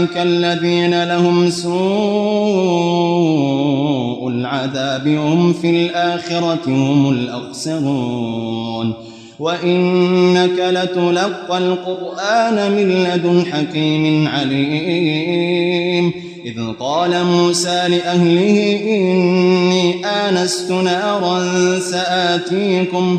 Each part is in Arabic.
أولئك الذين لهم سوء العذاب هم في الآخرة هم الأخسرون. وإنك لتلقى القرآن من لدن حكيم عليم. إذ قال موسى لأهله إني آنست نارا سآتيكم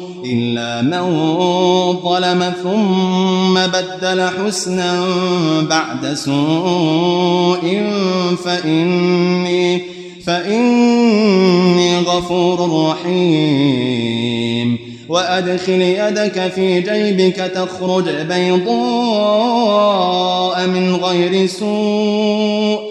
إلا من ظلم ثم بدل حسنا بعد سوء فإني فإني غفور رحيم. وأدخل يدك في جيبك تخرج بيضاء من غير سوء.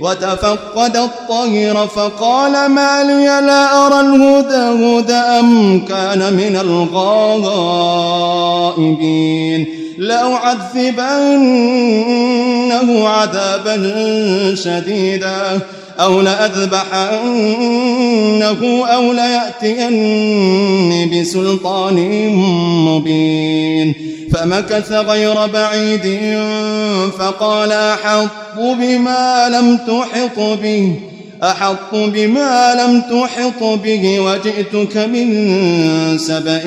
وتفقد الطير فقال ما لي لا أرى الهدى هدى أم كان من الغائبين؟ لأعذبنه عذابا شديدا أو لأذبحنه أو ليأتيني بسلطان مبين. فمكث غير بعيد فقال أحط بما لم تحط به أحط بما لم تحط به وجئتك من سبأ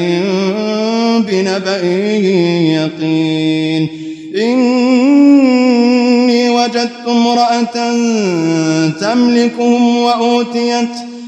بنبأ يقين. إني وجدت امرأة تملكهم وأوتيت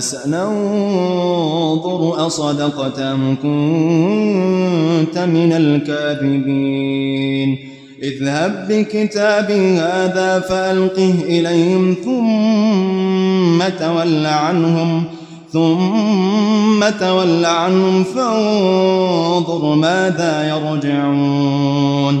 سننظر أصدقت أم كنت من الكاذبين. اذهب بكتابي هذا فألقه إليهم ثم تول عنهم ۖ ثم تول عنهم فانظر ماذا يرجعون.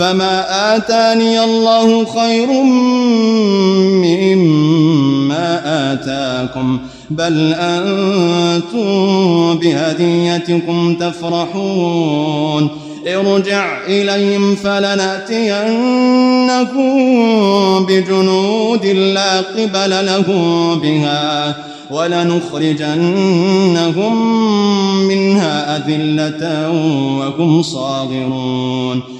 فما آتاني الله خير مما آتاكم بل أنتم بهديتكم تفرحون ارجع إليهم فلنأتينكم بجنود لا قبل لهم بها ولنخرجنهم منها أذلة وهم صاغرون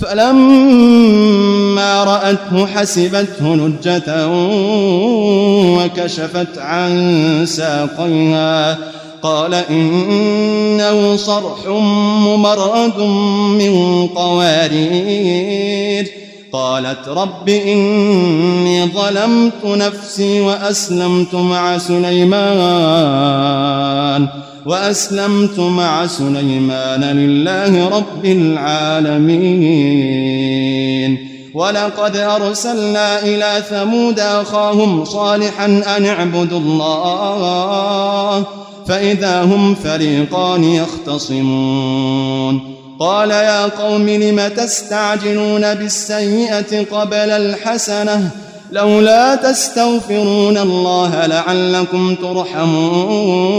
فلما رأته حسبته نجة وكشفت عن ساقيها. قال إنه صرح ممرد من قوارير. قالت رب إني ظلمت نفسي وأسلمت مع سليمان. وأسلمت مع سليمان لله رب العالمين. ولقد أرسلنا إلى ثمود أخاهم صالحا أن اعبدوا الله فإذا هم فريقان يختصمون. قال يا قوم لم تستعجلون بالسيئة قبل الحسنة؟ لولا تستغفرون الله لعلكم ترحمون.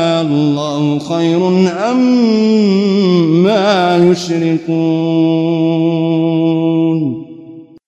الله خير عما يشركون